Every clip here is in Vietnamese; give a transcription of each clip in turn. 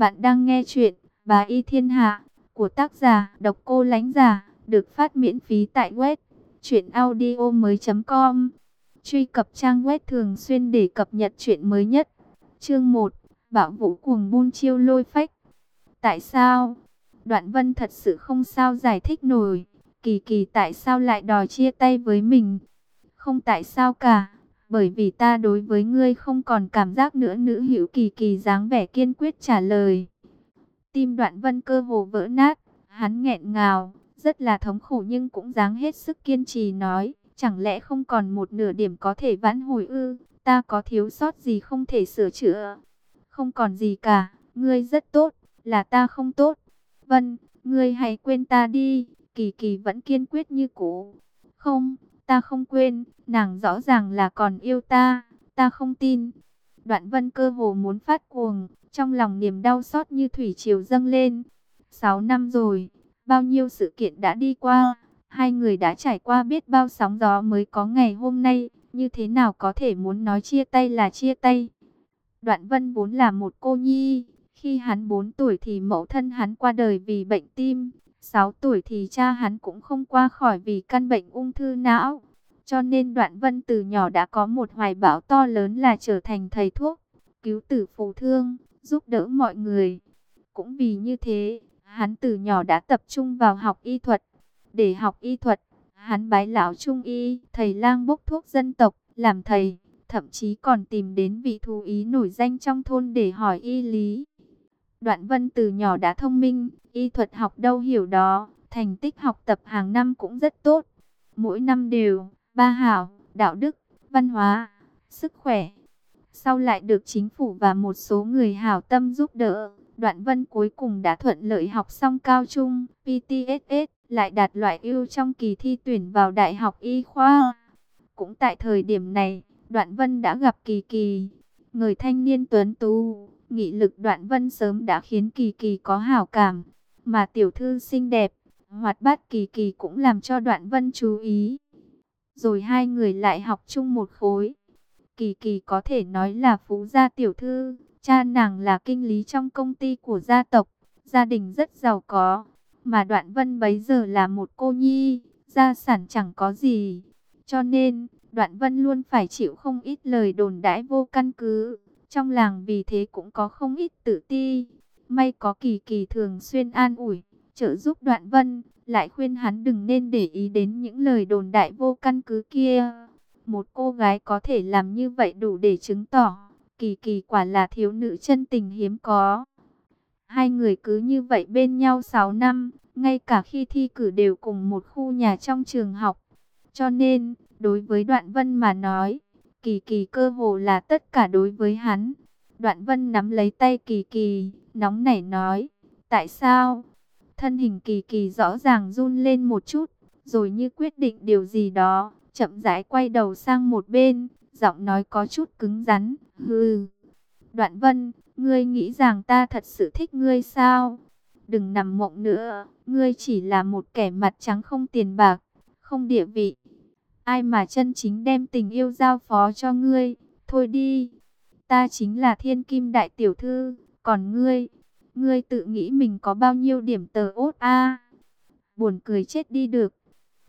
Bạn đang nghe chuyện Bà Y Thiên Hạ của tác giả Độc Cô Lánh Giả được phát miễn phí tại web mới .com. Truy cập trang web thường xuyên để cập nhật chuyện mới nhất. Chương 1: Bạo vũ cuồng buôn chiêu lôi phách. Tại sao? Đoạn Vân thật sự không sao giải thích nổi, Kỳ Kỳ tại sao lại đòi chia tay với mình? Không tại sao cả bởi vì ta đối với ngươi không còn cảm giác nữa nữ hữu kỳ kỳ dáng vẻ kiên quyết trả lời. Tim đoạn vân cơ hồ vỡ nát, hắn nghẹn ngào, rất là thống khổ nhưng cũng dáng hết sức kiên trì nói, chẳng lẽ không còn một nửa điểm có thể vãn hồi ư, ta có thiếu sót gì không thể sửa chữa. Không còn gì cả, ngươi rất tốt, là ta không tốt. Vân, ngươi hãy quên ta đi, kỳ kỳ vẫn kiên quyết như cũ. Không, ta không quên, nàng rõ ràng là còn yêu ta, ta không tin. Đoạn vân cơ hồ muốn phát cuồng, trong lòng niềm đau xót như thủy triều dâng lên. Sáu năm rồi, bao nhiêu sự kiện đã đi qua, hai người đã trải qua biết bao sóng gió mới có ngày hôm nay, như thế nào có thể muốn nói chia tay là chia tay. Đoạn vân vốn là một cô nhi, khi hắn 4 tuổi thì mẫu thân hắn qua đời vì bệnh tim, 6 tuổi thì cha hắn cũng không qua khỏi vì căn bệnh ung thư não. Cho nên Đoạn Vân từ nhỏ đã có một hoài bão to lớn là trở thành thầy thuốc, cứu tử phù thương, giúp đỡ mọi người. Cũng vì như thế, hắn từ nhỏ đã tập trung vào học y thuật. Để học y thuật, hắn bái lão trung y, thầy lang bốc thuốc dân tộc, làm thầy, thậm chí còn tìm đến vị thú ý nổi danh trong thôn để hỏi y lý. Đoạn Vân từ nhỏ đã thông minh, y thuật học đâu hiểu đó, thành tích học tập hàng năm cũng rất tốt. Mỗi năm đều ba hảo, đạo đức, văn hóa, sức khỏe. Sau lại được chính phủ và một số người hảo tâm giúp đỡ, Đoạn Vân cuối cùng đã thuận lợi học xong cao trung, PTSS, lại đạt loại ưu trong kỳ thi tuyển vào Đại học Y khoa. Cũng tại thời điểm này, Đoạn Vân đã gặp Kỳ Kỳ, người thanh niên tuấn tú, nghị lực Đoạn Vân sớm đã khiến Kỳ Kỳ có hảo cảm, mà tiểu thư xinh đẹp, hoạt bát Kỳ Kỳ cũng làm cho Đoạn Vân chú ý rồi hai người lại học chung một khối. Kỳ kỳ có thể nói là phú gia tiểu thư, cha nàng là kinh lý trong công ty của gia tộc, gia đình rất giàu có, mà đoạn vân bấy giờ là một cô nhi, gia sản chẳng có gì. Cho nên, đoạn vân luôn phải chịu không ít lời đồn đãi vô căn cứ, trong làng vì thế cũng có không ít tự ti. May có kỳ kỳ thường xuyên an ủi, trợ giúp đoạn vân, lại khuyên hắn đừng nên để ý đến những lời đồn đại vô căn cứ kia. Một cô gái có thể làm như vậy đủ để chứng tỏ, kỳ kỳ quả là thiếu nữ chân tình hiếm có. Hai người cứ như vậy bên nhau 6 năm, ngay cả khi thi cử đều cùng một khu nhà trong trường học. Cho nên, đối với Đoạn Vân mà nói, Kỳ Kỳ cơ hồ là tất cả đối với hắn. Đoạn Vân nắm lấy tay Kỳ Kỳ, nóng nảy nói, tại sao? Thân hình kỳ kỳ rõ ràng run lên một chút, rồi như quyết định điều gì đó, chậm rãi quay đầu sang một bên, giọng nói có chút cứng rắn, hừ. Đoạn vân, ngươi nghĩ rằng ta thật sự thích ngươi sao? Đừng nằm mộng nữa, ngươi chỉ là một kẻ mặt trắng không tiền bạc, không địa vị. Ai mà chân chính đem tình yêu giao phó cho ngươi, thôi đi. Ta chính là thiên kim đại tiểu thư, còn ngươi Ngươi tự nghĩ mình có bao nhiêu điểm tờ ốt a Buồn cười chết đi được.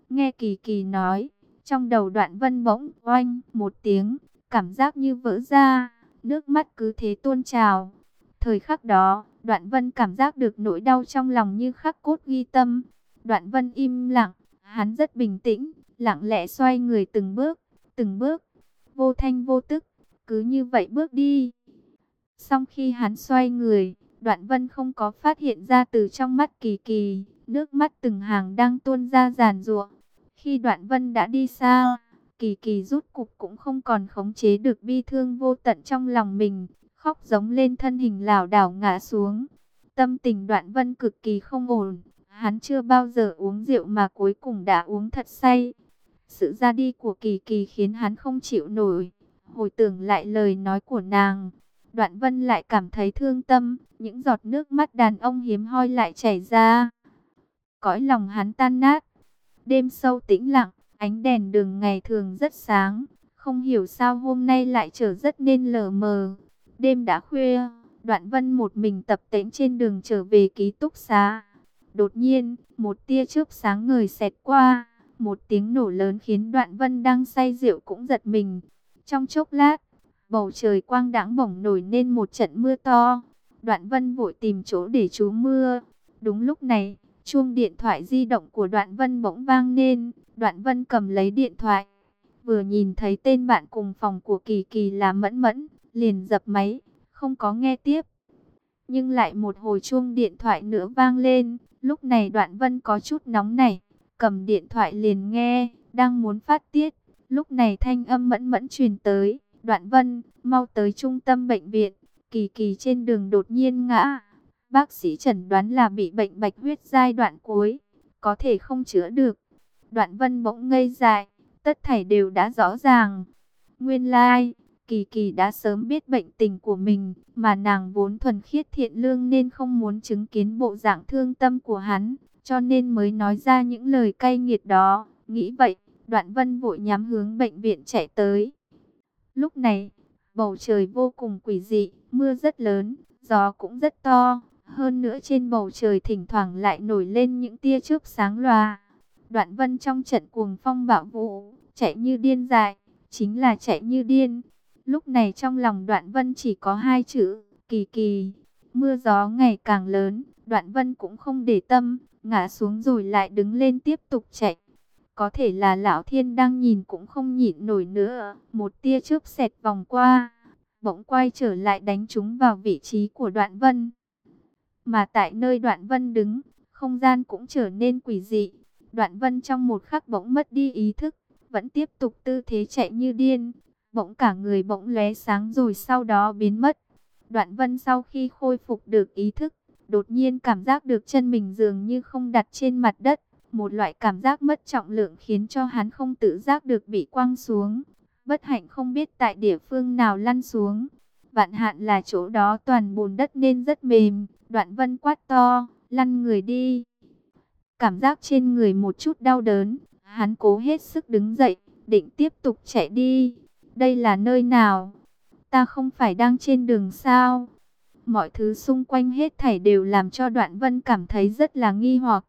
Nghe kỳ kỳ nói, trong đầu đoạn vân bỗng oanh một tiếng, cảm giác như vỡ ra, nước mắt cứ thế tuôn trào. Thời khắc đó, đoạn vân cảm giác được nỗi đau trong lòng như khắc cốt ghi tâm. Đoạn vân im lặng, hắn rất bình tĩnh, lặng lẽ xoay người từng bước, từng bước, vô thanh vô tức, cứ như vậy bước đi. Xong khi hắn xoay người, Đoạn vân không có phát hiện ra từ trong mắt kỳ kỳ, nước mắt từng hàng đang tuôn ra giàn ruộng. Khi đoạn vân đã đi xa, kỳ kỳ rút cục cũng không còn khống chế được bi thương vô tận trong lòng mình, khóc giống lên thân hình lảo đảo ngã xuống. Tâm tình đoạn vân cực kỳ không ổn, hắn chưa bao giờ uống rượu mà cuối cùng đã uống thật say. Sự ra đi của kỳ kỳ khiến hắn không chịu nổi, hồi tưởng lại lời nói của nàng Đoạn vân lại cảm thấy thương tâm, những giọt nước mắt đàn ông hiếm hoi lại chảy ra. Cõi lòng hắn tan nát. Đêm sâu tĩnh lặng, ánh đèn đường ngày thường rất sáng. Không hiểu sao hôm nay lại trở rất nên lờ mờ. Đêm đã khuya, Đoạn vân một mình tập tễnh trên đường trở về ký túc xá. Đột nhiên, một tia chớp sáng ngời xẹt qua. Một tiếng nổ lớn khiến đoạn vân đang say rượu cũng giật mình. Trong chốc lát, bầu trời quang đãng bổng nổi lên một trận mưa to. Đoạn vân vội tìm chỗ để trú mưa. Đúng lúc này, chuông điện thoại di động của đoạn vân bỗng vang lên. Đoạn vân cầm lấy điện thoại. Vừa nhìn thấy tên bạn cùng phòng của Kỳ Kỳ là Mẫn Mẫn, liền dập máy, không có nghe tiếp. Nhưng lại một hồi chuông điện thoại nữa vang lên, lúc này đoạn vân có chút nóng này, cầm điện thoại liền nghe, đang muốn phát tiết. Lúc này thanh âm mẫn mẫn truyền tới, đoạn vân, mau tới trung tâm bệnh viện, kỳ kỳ trên đường đột nhiên ngã. Bác sĩ chẩn đoán là bị bệnh bạch huyết giai đoạn cuối, có thể không chữa được. Đoạn vân bỗng ngây dại, tất thảy đều đã rõ ràng. Nguyên lai, like, Kỳ Kỳ đã sớm biết bệnh tình của mình, mà nàng vốn thuần khiết thiện lương nên không muốn chứng kiến bộ dạng thương tâm của hắn, cho nên mới nói ra những lời cay nghiệt đó. Nghĩ vậy, Đoạn Vân vội nhắm hướng bệnh viện chạy tới. Lúc này, bầu trời vô cùng quỷ dị, mưa rất lớn, gió cũng rất to, hơn nữa trên bầu trời thỉnh thoảng lại nổi lên những tia chớp sáng loà. Đoạn Vân trong trận cuồng phong bạo vũ, chạy như điên dại, chính là chạy như điên. Lúc này trong lòng Đoạn Vân chỉ có hai chữ, kỳ kỳ. Mưa gió ngày càng lớn, Đoạn Vân cũng không để tâm, ngã xuống rồi lại đứng lên tiếp tục chạy. Có thể là Lão Thiên đang nhìn cũng không nhịn nổi nữa, một tia chớp xẹt vòng qua, bỗng quay trở lại đánh chúng vào vị trí của Đoạn Vân. Mà tại nơi Đoạn Vân đứng, không gian cũng trở nên quỷ dị. Đoạn Vân trong một khắc bỗng mất đi ý thức, vẫn tiếp tục tư thế chạy như điên, bỗng cả người bỗng lóe sáng rồi sau đó biến mất. Đoạn vân sau khi khôi phục được ý thức, đột nhiên cảm giác được chân mình dường như không đặt trên mặt đất. Một loại cảm giác mất trọng lượng khiến cho hắn không tự giác được bị quăng xuống. Bất hạnh không biết tại địa phương nào lăn xuống. Vạn hạn là chỗ đó toàn bùn đất nên rất mềm. Đoạn vân quát to, lăn người đi. Cảm giác trên người một chút đau đớn. Hắn cố hết sức đứng dậy, định tiếp tục chạy đi. Đây là nơi nào? Ta không phải đang trên đường sao? Mọi thứ xung quanh hết thảy đều làm cho Đoạn Vân cảm thấy rất là nghi hoặc.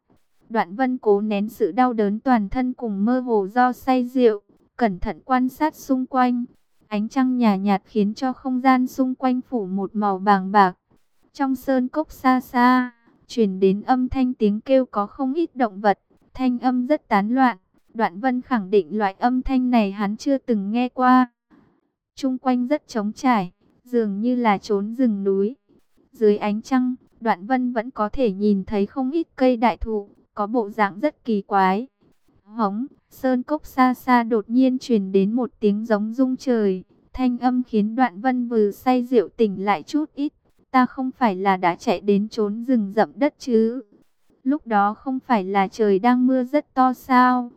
Đoạn Vân cố nén sự đau đớn toàn thân cùng mơ hồ do say rượu, cẩn thận quan sát xung quanh. Ánh trăng nhả nhạt khiến cho không gian xung quanh phủ một màu bàng bạc. Trong sơn cốc xa xa, truyền đến âm thanh tiếng kêu có không ít động vật, thanh âm rất tán loạn. Đoạn Vân khẳng định loại âm thanh này hắn chưa từng nghe qua. Trung quanh rất trống trải, dường như là trốn rừng núi. Dưới ánh trăng, Đoạn Vân vẫn có thể nhìn thấy không ít cây đại thụ, có bộ dạng rất kỳ quái. Hống, sơn cốc xa xa đột nhiên truyền đến một tiếng giống rung trời. Thanh âm khiến Đoạn Vân vừa say rượu tỉnh lại chút ít. Ta không phải là đã chạy đến trốn rừng rậm đất chứ. Lúc đó không phải là trời đang mưa rất to sao.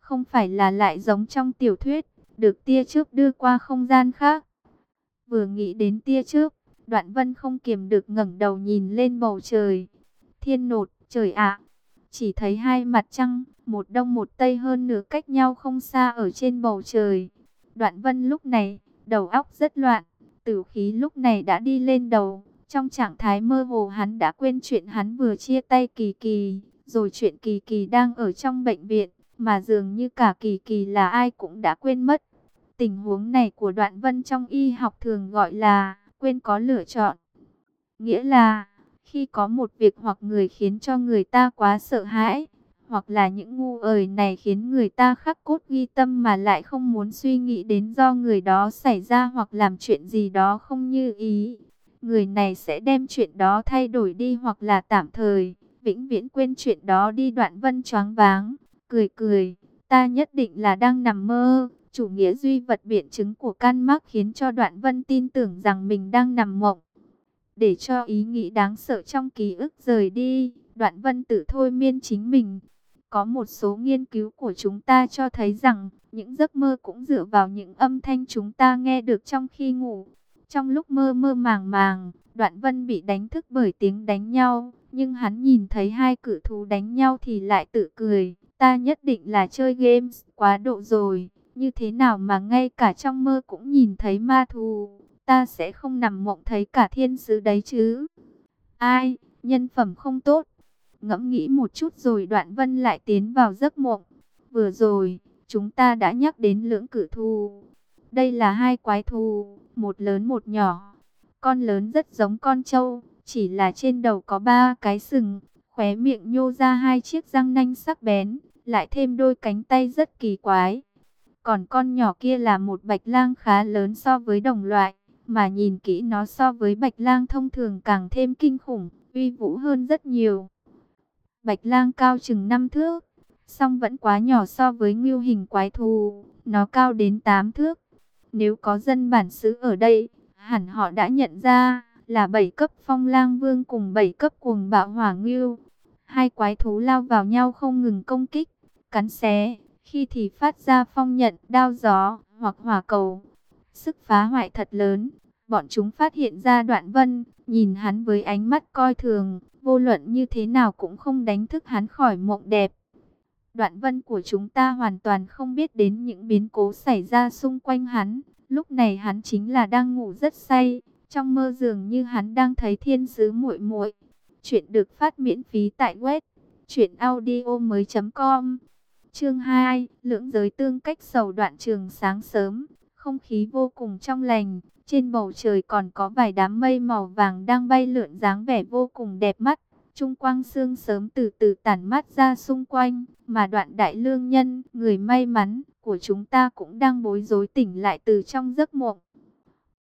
Không phải là lại giống trong tiểu thuyết được tia chớp đưa qua không gian khác. Vừa nghĩ đến tia chớp, Đoạn Vân không kiềm được ngẩng đầu nhìn lên bầu trời. Thiên nột, trời ạ. Chỉ thấy hai mặt trăng, một đông một tây hơn nửa cách nhau không xa ở trên bầu trời. Đoạn Vân lúc này, đầu óc rất loạn, tử khí lúc này đã đi lên đầu. Trong trạng thái mơ hồ hắn đã quên chuyện hắn vừa chia tay Kỳ Kỳ, rồi chuyện Kỳ Kỳ đang ở trong bệnh viện mà dường như cả kỳ kỳ là ai cũng đã quên mất. Tình huống này của đoạn vân trong y học thường gọi là quên có lựa chọn. Nghĩa là, khi có một việc hoặc người khiến cho người ta quá sợ hãi, hoặc là những ngu ời này khiến người ta khắc cốt ghi tâm mà lại không muốn suy nghĩ đến do người đó xảy ra hoặc làm chuyện gì đó không như ý. Người này sẽ đem chuyện đó thay đổi đi hoặc là tạm thời, vĩnh viễn quên chuyện đó đi đoạn vân choáng váng cười cười, ta nhất định là đang nằm mơ. Chủ nghĩa duy vật biện chứng của can mắc khiến cho đoạn vân tin tưởng rằng mình đang nằm mộng. Để cho ý nghĩ đáng sợ trong ký ức rời đi, đoạn vân tự thôi miên chính mình. Có một số nghiên cứu của chúng ta cho thấy rằng, những giấc mơ cũng dựa vào những âm thanh chúng ta nghe được trong khi ngủ. Trong lúc mơ mơ màng màng, đoạn vân bị đánh thức bởi tiếng đánh nhau, nhưng hắn nhìn thấy hai cử thú đánh nhau thì lại tự cười. Ta nhất định là chơi games quá độ rồi. Như thế nào mà ngay cả trong mơ cũng nhìn thấy ma thù. ta sẽ không nằm mộng thấy cả thiên sứ đấy chứ. Ai, nhân phẩm không tốt. Ngẫm nghĩ một chút rồi đoạn vân lại tiến vào giấc mộng. Vừa rồi, chúng ta đã nhắc đến lưỡng cử thù. Đây là hai quái thù, một lớn một nhỏ. Con lớn rất giống con trâu, chỉ là trên đầu có ba cái sừng, khóe miệng nhô ra hai chiếc răng nanh sắc bén, lại thêm đôi cánh tay rất kỳ quái. Còn con nhỏ kia là một bạch lang khá lớn so với đồng loại, mà nhìn kỹ nó so với bạch lang thông thường càng thêm kinh khủng, uy vũ hơn rất nhiều. Bạch lang cao chừng 5 thước, song vẫn quá nhỏ so với ngưu hình quái thù, nó cao đến 8 thước. Nếu có dân bản xứ ở đây, hẳn họ đã nhận ra là bảy cấp phong lang vương cùng bảy cấp cuồng bạo hỏa ngưu. Hai quái thú lao vào nhau không ngừng công kích, cắn xé, khi thì phát ra phong nhận, đao gió hoặc hỏa cầu. Sức phá hoại thật lớn, bọn chúng phát hiện ra đoạn vân, nhìn hắn với ánh mắt coi thường, vô luận như thế nào cũng không đánh thức hắn khỏi mộng đẹp. Đoạn vân của chúng ta hoàn toàn không biết đến những biến cố xảy ra xung quanh hắn. Lúc này hắn chính là đang ngủ rất say, trong mơ dường như hắn đang thấy thiên sứ muội muội. Chuyện được phát miễn phí tại web truyệnaudiomoi.com. Chương 2, lưỡng giới tương cách sầu đoạn trường sáng sớm, không khí vô cùng trong lành, trên bầu trời còn có vài đám mây màu vàng đang bay lượn dáng vẻ vô cùng đẹp mắt. Trung quang sương sớm từ từ tản mát ra xung quanh, mà đoạn đại lương nhân, người may mắn của chúng ta cũng đang bối rối tỉnh lại từ trong giấc mộng.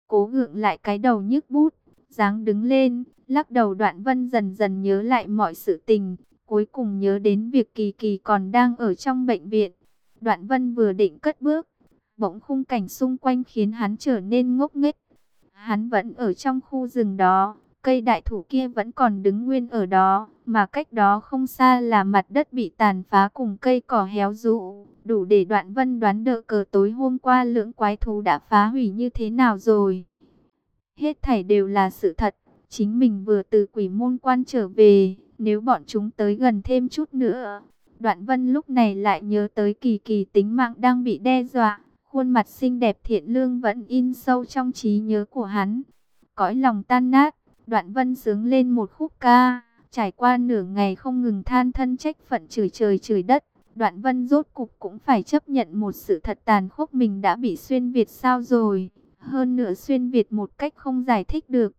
Cố gượng lại cái đầu nhức bút, dáng đứng lên, lắc đầu đoạn vân dần dần nhớ lại mọi sự tình, cuối cùng nhớ đến việc kỳ kỳ còn đang ở trong bệnh viện. Đoạn vân vừa định cất bước, bỗng khung cảnh xung quanh khiến hắn trở nên ngốc nghếch. Hắn vẫn ở trong khu rừng đó, cây đại thủ kia vẫn còn đứng nguyên ở đó, mà cách đó không xa là mặt đất bị tàn phá cùng cây cỏ héo rũ, đủ để đoạn vân đoán đỡ cờ tối hôm qua lưỡng quái thú đã phá hủy như thế nào rồi. Hết thảy đều là sự thật, chính mình vừa từ quỷ môn quan trở về, nếu bọn chúng tới gần thêm chút nữa. Đoạn vân lúc này lại nhớ tới kỳ kỳ tính mạng đang bị đe dọa, khuôn mặt xinh đẹp thiện lương vẫn in sâu trong trí nhớ của hắn. Cõi lòng tan nát, đoạn vân sướng lên một khúc ca, trải qua nửa ngày không ngừng than thân trách phận chửi trời chửi đất. Đoạn vân rốt cục cũng phải chấp nhận một sự thật tàn khốc mình đã bị xuyên Việt sao rồi. Hơn nữa xuyên Việt một cách không giải thích được.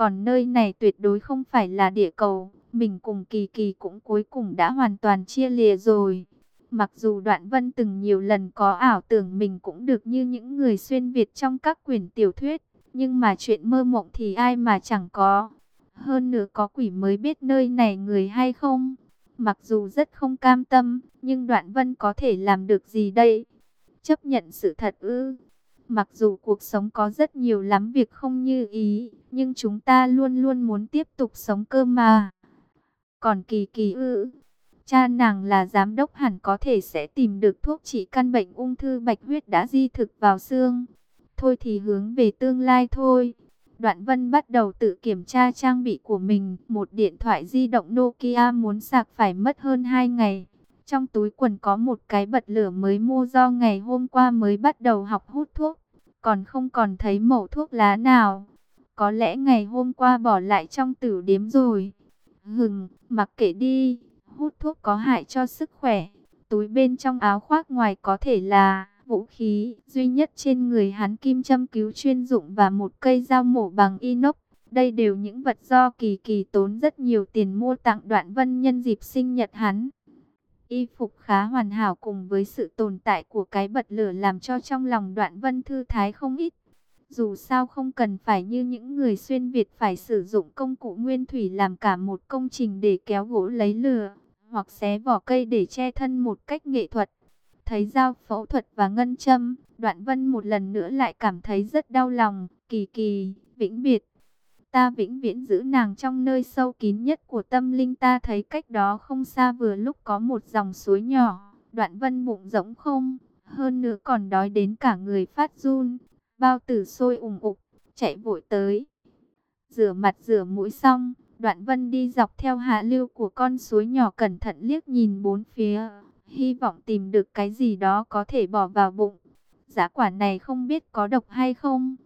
Còn nơi này tuyệt đối không phải là địa cầu. Mình cùng Kỳ Kỳ cũng cuối cùng đã hoàn toàn chia lìa rồi. Mặc dù Đoạn Vân từng nhiều lần có ảo tưởng mình cũng được như những người xuyên Việt trong các quyển tiểu thuyết. Nhưng mà chuyện mơ mộng thì ai mà chẳng có. Hơn nữa có quỷ mới biết nơi này người hay không. Mặc dù rất không cam tâm, nhưng Đoạn Vân có thể làm được gì đây? Chấp nhận sự thật ư? Mặc dù cuộc sống có rất nhiều lắm việc không như ý, nhưng chúng ta luôn luôn muốn tiếp tục sống cơ mà. Còn kỳ kỳ ư, cha nàng là giám đốc hẳn có thể sẽ tìm được thuốc trị căn bệnh ung thư bạch huyết đã di thực vào xương. Thôi thì hướng về tương lai thôi. Đoạn Vân bắt đầu tự kiểm tra trang bị của mình. Một điện thoại di động Nokia muốn sạc phải mất hơn 2 ngày. Trong túi quần có một cái bật lửa mới mua do ngày hôm qua mới bắt đầu học hút thuốc. Còn không còn thấy mẩu thuốc lá nào. Có lẽ ngày hôm qua bỏ lại trong tử điếm rồi. Hừng, mặc kệ đi. Hút thuốc có hại cho sức khỏe. Túi bên trong áo khoác ngoài có thể là vũ khí. Duy nhất trên người hắn kim châm cứu chuyên dụng và một cây dao mổ bằng inox. Đây đều những vật do kỳ kỳ tốn rất nhiều tiền mua tặng đoạn vân nhân dịp sinh nhật hắn. Y phục khá hoàn hảo cùng với sự tồn tại của cái bật lửa làm cho trong lòng đoạn vân thư thái không ít. Dù sao không cần phải như những người xuyên Việt phải sử dụng công cụ nguyên thủy làm cả một công trình để kéo gỗ lấy lửa, hoặc xé vỏ cây để che thân một cách nghệ thuật. Thấy dao phẫu thuật và ngân châm, đoạn vân một lần nữa lại cảm thấy rất đau lòng, kỳ kỳ, vĩnh biệt. Ta vĩnh viễn giữ nàng trong nơi sâu kín nhất của tâm linh ta thấy cách đó không xa vừa lúc có một dòng suối nhỏ. Đoạn vân bụng rỗng không, hơn nữa còn đói đến cả người phát run. Bao tử sôi ủng ục, chạy vội tới. Rửa mặt rửa mũi xong, đoạn vân đi dọc theo hạ lưu của con suối nhỏ cẩn thận liếc nhìn bốn phía. Hy vọng tìm được cái gì đó có thể bỏ vào bụng. Giá quả này không biết có độc hay không.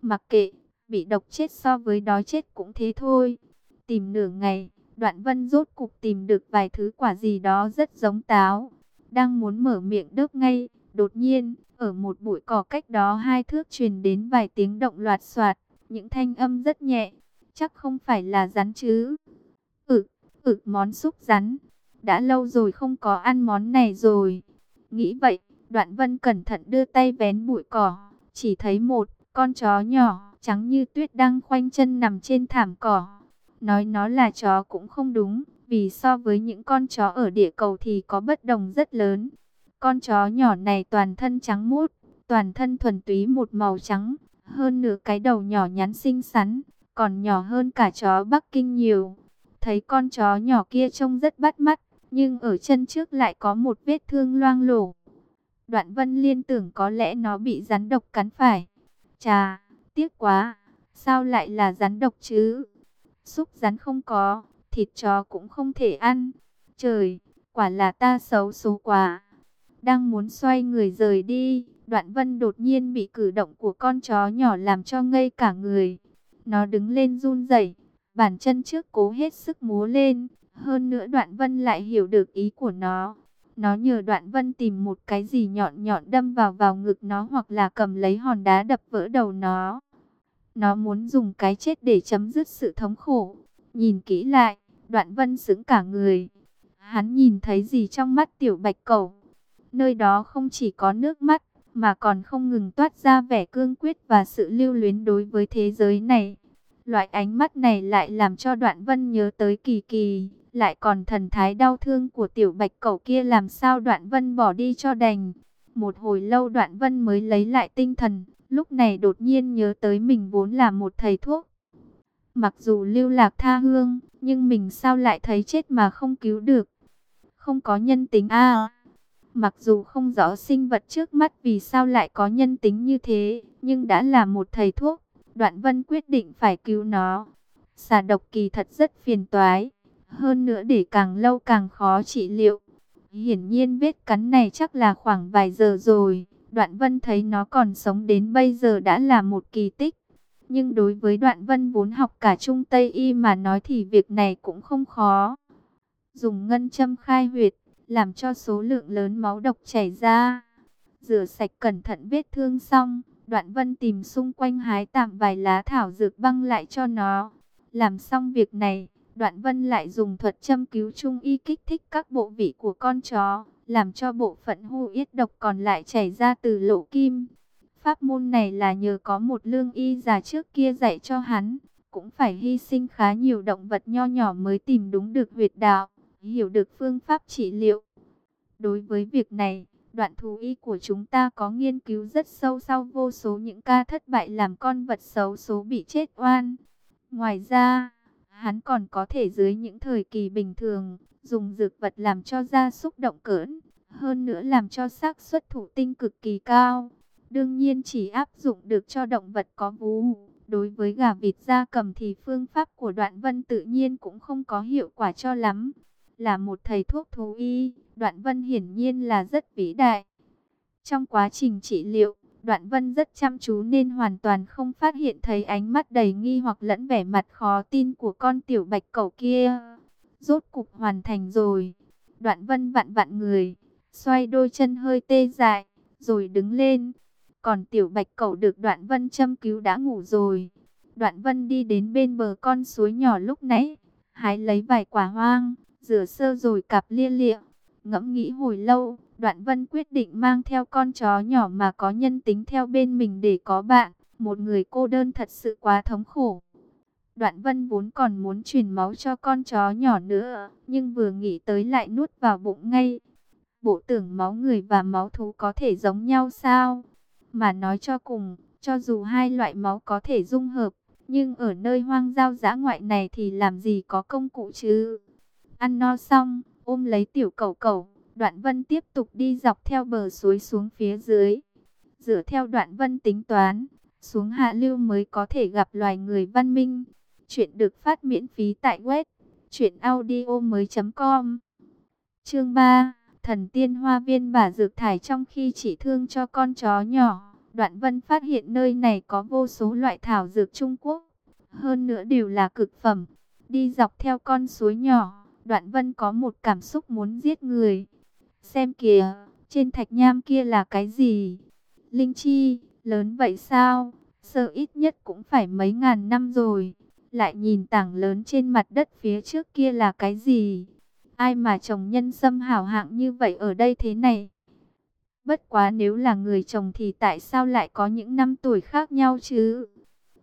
Mặc kệ, bị độc chết so với đói chết cũng thế thôi. Tìm nửa ngày, đoạn vân rốt cục tìm được vài thứ quả gì đó rất giống táo. Đang muốn mở miệng đớp ngay, đột nhiên, ở một bụi cỏ cách đó hai thước truyền đến vài tiếng động loạt soạt, những thanh âm rất nhẹ, chắc không phải là rắn chứ. Ừ, ừ món súp rắn, đã lâu rồi không có ăn món này rồi. Nghĩ vậy, đoạn vân cẩn thận đưa tay vén bụi cỏ, chỉ thấy một con chó nhỏ, trắng như tuyết đang khoanh chân nằm trên thảm cỏ. Nói nó là chó cũng không đúng, vì so với những con chó ở địa cầu thì có bất đồng rất lớn. Con chó nhỏ này toàn thân trắng mút, toàn thân thuần túy một màu trắng, hơn nửa cái đầu nhỏ nhắn xinh xắn, còn nhỏ hơn cả chó Bắc Kinh nhiều. Thấy con chó nhỏ kia trông rất bắt mắt, nhưng ở chân trước lại có một vết thương loang lổ. Đoạn Vân liên tưởng có lẽ nó bị rắn độc cắn phải. Chà, tiếc quá, sao lại là rắn độc chứ? Xúc rắn không có, thịt chó cũng không thể ăn. Trời, quả là ta xấu số quá. Đang muốn xoay người rời đi, Đoạn Vân đột nhiên bị cử động của con chó nhỏ làm cho ngây cả người. Nó đứng lên run rẩy, bàn chân trước cố hết sức múa lên. Hơn nữa Đoạn Vân lại hiểu được ý của nó. Nó nhờ Đoạn Vân tìm một cái gì nhọn nhọn đâm vào vào ngực nó hoặc là cầm lấy hòn đá đập vỡ đầu nó. Nó muốn dùng cái chết để chấm dứt sự thống khổ. Nhìn kỹ lại, Đoạn Vân sững cả người. Hắn nhìn thấy gì trong mắt tiểu bạch cầu. Nơi đó không chỉ có nước mắt, mà còn không ngừng toát ra vẻ cương quyết và sự lưu luyến đối với thế giới này. Loại ánh mắt này lại làm cho Đoạn Vân nhớ tới kỳ kỳ, lại còn thần thái đau thương của tiểu bạch cẩu kia làm sao Đoạn Vân bỏ đi cho đành. Một hồi lâu Đoạn Vân mới lấy lại tinh thần, lúc này đột nhiên nhớ tới mình vốn là một thầy thuốc. Mặc dù lưu lạc tha hương, nhưng mình sao lại thấy chết mà không cứu được. Không có nhân tính a Mặc dù không rõ sinh vật trước mắt vì sao lại có nhân tính như thế, nhưng đã là một thầy thuốc, Đoạn Vân quyết định phải cứu nó. Xà độc kỳ thật rất phiền toái, hơn nữa để càng lâu càng khó trị liệu. Hiển nhiên vết cắn này chắc là khoảng vài giờ rồi, Đoạn Vân thấy nó còn sống đến bây giờ đã là một kỳ tích. Nhưng đối với Đoạn Vân vốn học cả Trung Tây Y mà nói thì việc này cũng không khó. Dùng ngân châm khai huyệt, làm cho số lượng lớn máu độc chảy ra. Rửa sạch cẩn thận vết thương xong, Đoạn Vân tìm xung quanh hái tạm vài lá thảo dược băng lại cho nó. Làm xong việc này, Đoạn Vân lại dùng thuật châm cứu trung y kích thích các bộ vị của con chó, làm cho bộ phận hô yết độc còn lại chảy ra từ lỗ kim. Pháp môn này là nhờ có một lương y già trước kia dạy cho hắn, cũng phải hy sinh khá nhiều động vật nho nhỏ mới tìm đúng được huyệt đạo hiểu được phương pháp trị liệu. Đối với việc này, đoạn thú y của chúng ta có nghiên cứu rất sâu sau vô số những ca thất bại làm con vật xấu số bị chết oan. Ngoài ra, hắn còn có thể dưới những thời kỳ bình thường, dùng dược vật làm cho da xúc động cỡn, hơn nữa làm cho xác suất thụ tinh cực kỳ cao. Đương nhiên chỉ áp dụng được cho động vật có vú. Đối với gà vịt da cầm thì phương pháp của đoạn vân tự nhiên cũng không có hiệu quả cho lắm là một thầy thuốc thú y, Đoạn Vân hiển nhiên là rất vĩ đại. Trong quá trình trị liệu, Đoạn Vân rất chăm chú nên hoàn toàn không phát hiện thấy ánh mắt đầy nghi hoặc lẫn vẻ mặt khó tin của con tiểu bạch cầu kia. Rốt cục hoàn thành rồi. Đoạn Vân vặn vặn người, xoay đôi chân hơi tê dại, rồi đứng lên. Còn tiểu bạch cầu được Đoạn Vân châm cứu đã ngủ rồi. Đoạn Vân đi đến bên bờ con suối nhỏ lúc nãy, hái lấy vài quả hoang, rửa sơ rồi cặp lia lịa. Ngẫm nghĩ hồi lâu, Đoạn Vân quyết định mang theo con chó nhỏ mà có nhân tính theo bên mình để có bạn. Một người cô đơn thật sự quá thống khổ. Đoạn Vân vốn còn muốn truyền máu cho con chó nhỏ nữa, nhưng vừa nghĩ tới lại nuốt vào bụng ngay. Bộ tưởng máu người và máu thú có thể giống nhau sao? Mà nói cho cùng, cho dù hai loại máu có thể dung hợp, nhưng ở nơi hoang giao dã ngoại này thì làm gì có công cụ chứ? Ăn no xong, ôm lấy tiểu cầu cầu, đoạn vân tiếp tục đi dọc theo bờ suối xuống phía dưới. Dựa theo đoạn vân tính toán, xuống hạ lưu mới có thể gặp loài người văn minh. Chuyện được phát miễn phí tại web truyệnaudiomoi.com. Chương 3: Thần tiên hoa viên bà dược thải trong khi chỉ thương cho con chó nhỏ. Đoạn Vân phát hiện nơi này có vô số loại thảo dược Trung Quốc, hơn nữa đều là cực phẩm. Đi dọc theo con suối nhỏ, Đoạn Vân có một cảm xúc muốn giết người. Xem kìa, trên thạch nham kia là cái gì? Linh chi, lớn vậy sao? Sợ ít nhất cũng phải mấy ngàn năm rồi. Lại nhìn tảng lớn trên mặt đất phía trước kia là cái gì? Ai mà chồng nhân sâm hảo hạng như vậy ở đây thế này? Bất quá nếu là người chồng thì tại sao lại có những năm tuổi khác nhau chứ?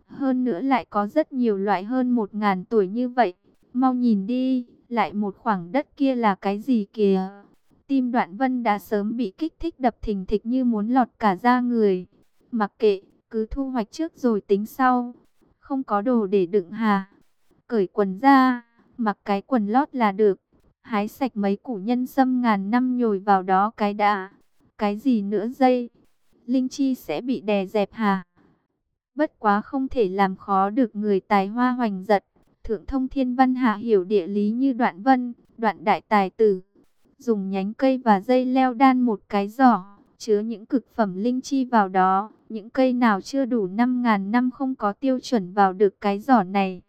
Hơn nữa lại có rất nhiều loại hơn một ngàn tuổi như vậy. Mau nhìn đi, lại một khoảng đất kia là cái gì kìa? Tim đoạn vân đã sớm bị kích thích đập thình thịch như muốn lọt cả da người. Mặc kệ, cứ thu hoạch trước rồi tính sau. Không có đồ để đựng hà. Cởi quần ra, mặc cái quần lót là được. Hái sạch mấy củ nhân sâm ngàn năm nhồi vào đó cái đã. Cái gì nữa dây? Linh chi sẽ bị đè dẹp hà. Bất quá không thể làm khó được người tài hoa hoành giật. Thượng thông thiên văn hạ hiểu địa lý như đoạn vân, đoạn đại tài tử. Dùng nhánh cây và dây leo đan một cái giỏ, chứa những cực phẩm linh chi vào đó. Những cây nào chưa đủ 5.000 năm không có tiêu chuẩn vào được cái giỏ này.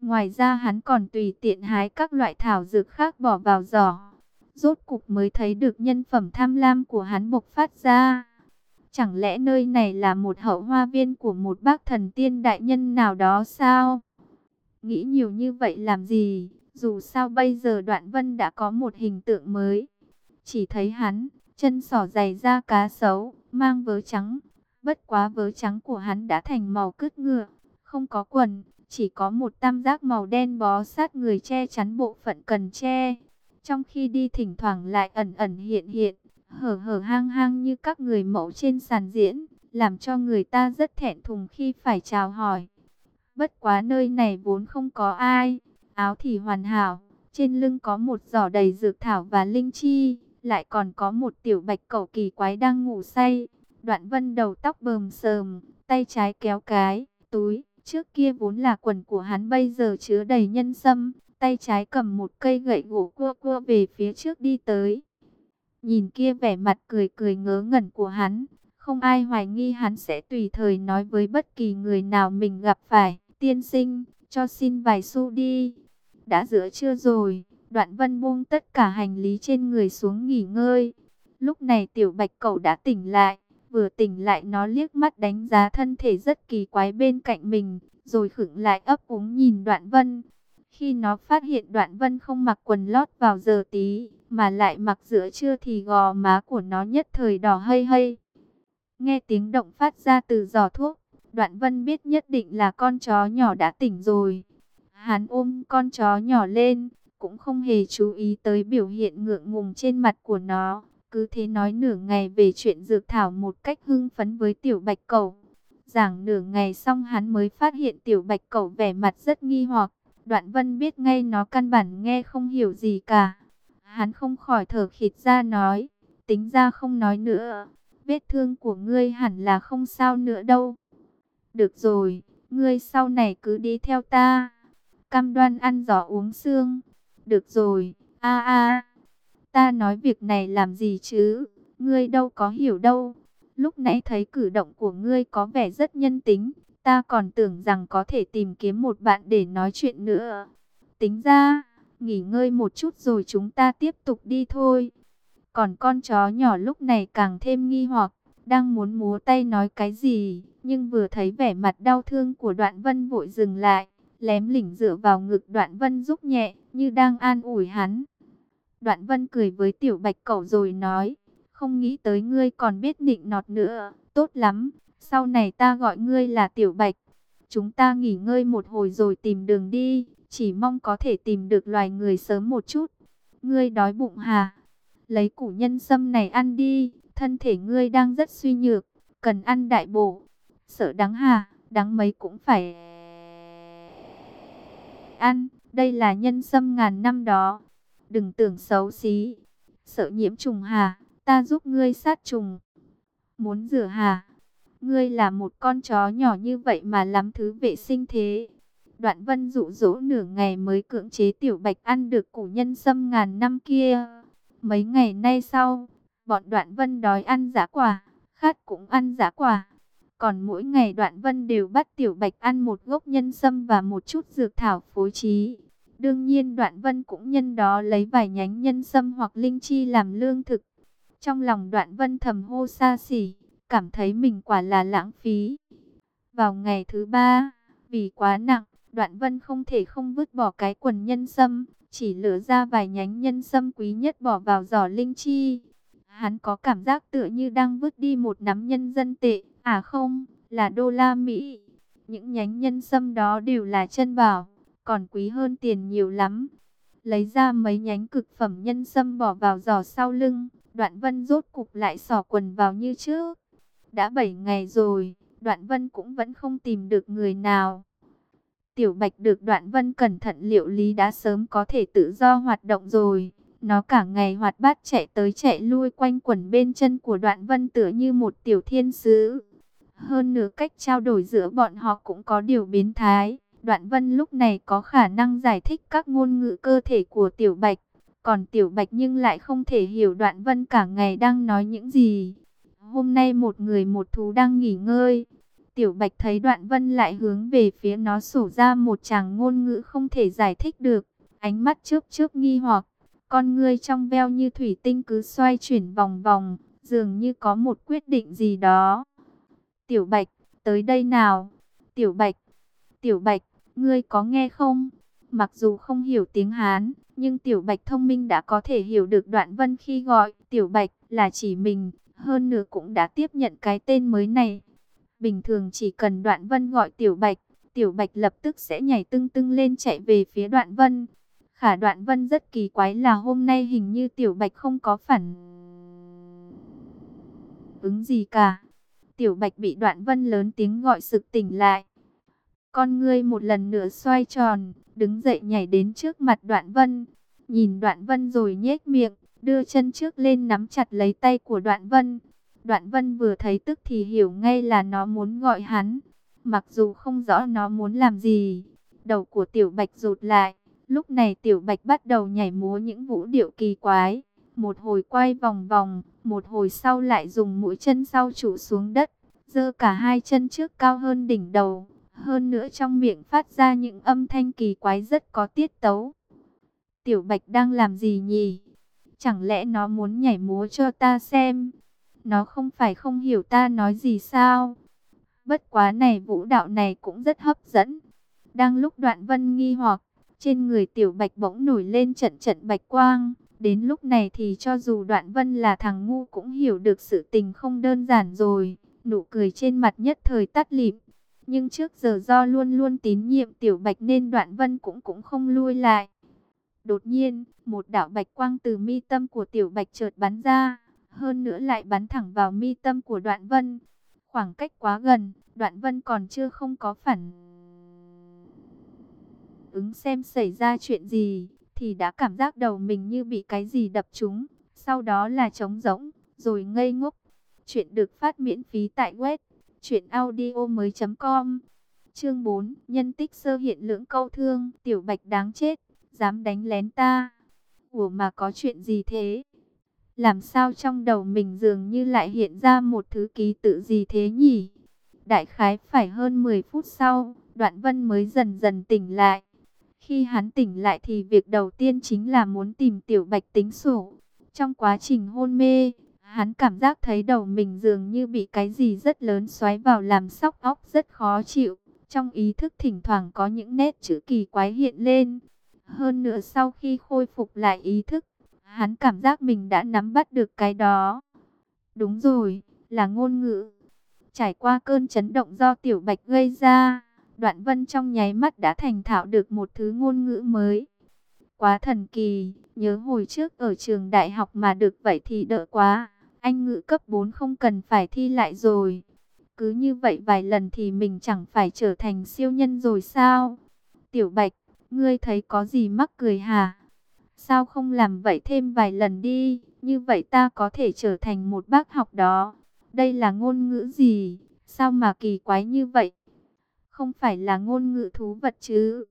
Ngoài ra hắn còn tùy tiện hái các loại thảo dược khác bỏ vào giỏ. Rốt cục mới thấy được nhân phẩm tham lam của hắn bộc phát ra. Chẳng lẽ nơi này là một hậu hoa viên của một bác thần tiên đại nhân nào đó sao? Nghĩ nhiều như vậy làm gì? Dù sao bây giờ đoạn vân đã có một hình tượng mới. Chỉ thấy hắn, chân sỏ dày da cá sấu, mang vớ trắng. Bất quá vớ trắng của hắn đã thành màu cứt ngựa, không có quần, chỉ có một tam giác màu đen bó sát người che chắn bộ phận cần che. Trong khi đi thỉnh thoảng lại ẩn ẩn hiện hiện, hở hở hang hang như các người mẫu trên sàn diễn, làm cho người ta rất thẹn thùng khi phải chào hỏi. Bất quá nơi này vốn không có ai, áo thì hoàn hảo, trên lưng có một giỏ đầy dược thảo và linh chi, lại còn có một tiểu bạch cẩu kỳ quái đang ngủ say. Đoạn vân đầu tóc bờm sờm, tay trái kéo cái, túi, trước kia vốn là quần của hắn bây giờ chứa đầy nhân sâm, tay trái cầm một cây gậy gỗ cua cua về phía trước đi tới. Nhìn kia vẻ mặt cười cười ngớ ngẩn của hắn, không ai hoài nghi hắn sẽ tùy thời nói với bất kỳ người nào mình gặp phải. Tiên sinh, cho xin vài xu đi. Đã giữa trưa rồi, đoạn vân buông tất cả hành lý trên người xuống nghỉ ngơi. Lúc này tiểu bạch cậu đã tỉnh lại, vừa tỉnh lại nó liếc mắt đánh giá thân thể rất kỳ quái bên cạnh mình, rồi khựng lại ấp úng nhìn đoạn vân. Khi nó phát hiện đoạn vân không mặc quần lót vào giờ tí, mà lại mặc giữa trưa thì gò má của nó nhất thời đỏ hây hây. Nghe tiếng động phát ra từ giỏ thuốc, đoạn vân biết nhất định là con chó nhỏ đã tỉnh rồi. Hắn ôm con chó nhỏ lên, cũng không hề chú ý tới biểu hiện ngượng ngùng trên mặt của nó. Cứ thế nói nửa ngày về chuyện dược thảo một cách hưng phấn với tiểu bạch cầu. Giảng nửa ngày xong hắn mới phát hiện tiểu bạch cầu vẻ mặt rất nghi hoặc. Đoạn vân biết ngay nó căn bản nghe không hiểu gì cả. Hắn không khỏi thở khịt ra nói. Tính ra không nói nữa. Vết thương của ngươi hẳn là không sao nữa đâu. Được rồi, ngươi sau này cứ đi theo ta. Cam đoan ăn gió uống xương. Được rồi, a a. Ta nói việc này làm gì chứ? Ngươi đâu có hiểu đâu. Lúc nãy thấy cử động của ngươi có vẻ rất nhân tính. Ta còn tưởng rằng có thể tìm kiếm một bạn để nói chuyện nữa. Tính ra, nghỉ ngơi một chút rồi chúng ta tiếp tục đi thôi. Còn con chó nhỏ lúc này càng thêm nghi hoặc, đang muốn múa tay nói cái gì, nhưng vừa thấy vẻ mặt đau thương của đoạn vân vội dừng lại, lém lỉnh dựa vào ngực đoạn vân giúp nhẹ, như đang an ủi hắn. Đoạn vân cười với tiểu bạch cậu rồi nói, không nghĩ tới ngươi còn biết nịnh nọt nữa, tốt lắm, sau này ta gọi ngươi là tiểu bạch. Chúng ta nghỉ ngơi một hồi rồi tìm đường đi, chỉ mong có thể tìm được loài người sớm một chút. Ngươi đói bụng hà? Lấy củ nhân sâm này ăn đi, thân thể ngươi đang rất suy nhược, cần ăn đại bổ. Sợ đắng hà, đắng mấy cũng phải ăn, đây là nhân sâm ngàn năm đó. Đừng tưởng xấu xí, sợ nhiễm trùng hà, ta giúp ngươi sát trùng. Muốn rửa hà, ngươi là một con chó nhỏ như vậy mà lắm thứ vệ sinh thế. Đoạn vân dụ dỗ nửa ngày mới cưỡng chế tiểu bạch ăn được củ nhân sâm ngàn năm kia. Mấy ngày nay sau, bọn đoạn vân đói ăn giá quả, khát cũng ăn giá quả. Còn mỗi ngày Đoạn Vân đều bắt Tiểu Bạch ăn một gốc nhân sâm và một chút dược thảo phối trí. Đương nhiên Đoạn Vân cũng nhân đó lấy vài nhánh nhân sâm hoặc linh chi làm lương thực. Trong lòng Đoạn Vân thầm hô xa xỉ, cảm thấy mình quả là lãng phí. Vào ngày thứ ba, vì quá nặng, Đoạn Vân không thể không vứt bỏ cái quần nhân sâm, chỉ lựa ra vài nhánh nhân sâm quý nhất bỏ vào giỏ linh chi. Hắn có cảm giác tựa như đang vứt đi một nắm nhân dân tệ, à không, là đô la Mỹ. Những nhánh nhân sâm đó đều là chân bảo, còn quý hơn tiền nhiều lắm. Lấy ra mấy nhánh cực phẩm nhân sâm bỏ vào giỏ sau lưng, Đoạn Vân rốt cục lại sỏ quần vào như trước. Đã 7 ngày rồi, Đoạn Vân cũng vẫn không tìm được người nào. Tiểu Bạch được Đoạn Vân cẩn thận liệu lý đã sớm có thể tự do hoạt động rồi. Nó cả ngày hoạt bát chạy tới chạy lui quanh quẩn bên chân của Đoạn Vân tựa như một tiểu thiên sứ. Hơn nữa cách trao đổi giữa bọn họ cũng có điều biến thái. Đoạn Vân lúc này có khả năng giải thích các ngôn ngữ cơ thể của Tiểu Bạch. Còn Tiểu Bạch nhưng lại không thể hiểu Đoạn Vân cả ngày đang nói những gì. Hôm nay một người một thú đang nghỉ ngơi. Tiểu Bạch thấy Đoạn Vân lại hướng về phía nó sổ ra một tràng ngôn ngữ không thể giải thích được. Ánh mắt chớp chớp nghi hoặc, con ngươi trong veo như thủy tinh cứ xoay chuyển vòng vòng, dường như có một quyết định gì đó. Tiểu Bạch, tới đây nào. Tiểu Bạch, Tiểu Bạch, ngươi có nghe không? Mặc dù không hiểu tiếng Hán, nhưng Tiểu Bạch thông minh đã có thể hiểu được Đoạn Vân khi gọi Tiểu Bạch là chỉ mình, hơn nữa cũng đã tiếp nhận cái tên mới này. Bình thường chỉ cần Đoạn Vân gọi Tiểu Bạch, Tiểu Bạch lập tức sẽ nhảy tưng tưng lên chạy về phía Đoạn Vân. Khả Đoạn Vân rất kỳ quái là hôm nay hình như Tiểu Bạch không có phản ứng gì cả. Tiểu Bạch bị Đoạn Vân lớn tiếng gọi sực tỉnh lại. Con ngươi một lần nữa xoay tròn, đứng dậy nhảy đến trước mặt Đoạn Vân. Nhìn Đoạn Vân rồi nhếch miệng, đưa chân trước lên nắm chặt lấy tay của Đoạn Vân. Đoạn Vân vừa thấy tức thì hiểu ngay là nó muốn gọi hắn. Mặc dù không rõ nó muốn làm gì. Đầu của Tiểu Bạch rụt lại. Lúc này Tiểu Bạch bắt đầu nhảy múa những vũ điệu kỳ quái. Một hồi quay vòng vòng, một hồi sau lại dùng mũi chân sau trụ xuống đất. dơ cả hai chân trước cao hơn đỉnh đầu. Hơn nữa trong miệng phát ra những âm thanh kỳ quái rất có tiết tấu. Tiểu Bạch đang làm gì nhỉ? Chẳng lẽ nó muốn nhảy múa cho ta xem? Nó không phải không hiểu ta nói gì sao? Bất quá này vũ đạo này cũng rất hấp dẫn. Đang lúc đoạn vân nghi hoặc, trên người tiểu bạch bỗng nổi lên trận trận bạch quang. Đến lúc này thì cho dù đoạn vân là thằng ngu cũng hiểu được sự tình không đơn giản rồi. Nụ cười trên mặt nhất thời tắt lịm. Nhưng trước giờ do luôn luôn tín nhiệm tiểu bạch nên đoạn vân cũng cũng không lui lại. Đột nhiên, một đạo bạch quang từ mi tâm của tiểu bạch chợt bắn ra hơn nữa lại bắn thẳng vào mi tâm của Đoạn Vân. Khoảng cách quá gần, Đoạn Vân còn chưa không có phản ứng xem xảy ra chuyện gì, thì đã cảm giác đầu mình như bị cái gì đập trúng, sau đó là trống rỗng, rồi ngây ngốc. Chuyện được phát miễn phí tại web truyệnaudiomoi.com. Chương 4, nhân tích sơ hiện lưỡng câu thương, tiểu Bạch đáng chết, dám đánh lén ta. Ủa mà có chuyện gì thế? Làm sao trong đầu mình dường như lại hiện ra một thứ ký tự gì thế nhỉ? Đại khái phải hơn 10 phút sau, Đoạn Vân mới dần dần tỉnh lại. Khi hắn tỉnh lại thì việc đầu tiên chính là muốn tìm Tiểu Bạch tính sổ. Trong quá trình hôn mê, hắn cảm giác thấy đầu mình dường như bị cái gì rất lớn xoáy vào làm sóc óc rất khó chịu. Trong ý thức thỉnh thoảng có những nét chữ kỳ quái hiện lên. Hơn nữa sau khi khôi phục lại ý thức, Hắn cảm giác mình đã nắm bắt được cái đó. Đúng rồi, là ngôn ngữ. Trải qua cơn chấn động do tiểu bạch gây ra, đoạn vân trong nháy mắt đã thành thạo được một thứ ngôn ngữ mới. Quá thần kỳ, nhớ hồi trước ở trường đại học mà được vậy thì đỡ quá. Anh ngữ cấp 4 không cần phải thi lại rồi. Cứ như vậy vài lần thì mình chẳng phải trở thành siêu nhân rồi sao? Tiểu Bạch, ngươi thấy có gì mắc cười hả? Sao không làm vậy thêm vài lần đi, như vậy ta có thể trở thành một bác học đó. Đây là ngôn ngữ gì? Sao mà kỳ quái như vậy? Không phải là ngôn ngữ thú vật chứ?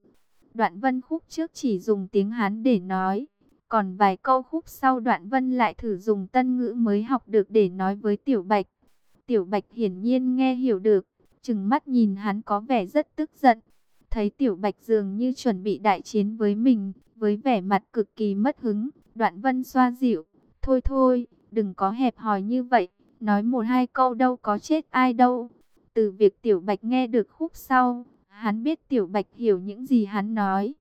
Đoạn vân khúc trước chỉ dùng tiếng Hán để nói. Còn vài câu khúc sau đoạn vân lại thử dùng tân ngữ mới học được để nói với Tiểu Bạch. Tiểu Bạch hiển nhiên nghe hiểu được, chừng mắt nhìn hắn có vẻ rất tức giận. Thấy Tiểu Bạch dường như chuẩn bị đại chiến với mình, với vẻ mặt cực kỳ mất hứng, Đoạn Vân xoa dịu, thôi thôi, đừng có hẹp hòi như vậy, nói một hai câu đâu có chết ai đâu. Từ việc Tiểu Bạch nghe được khúc sau, hắn biết Tiểu Bạch hiểu những gì hắn nói.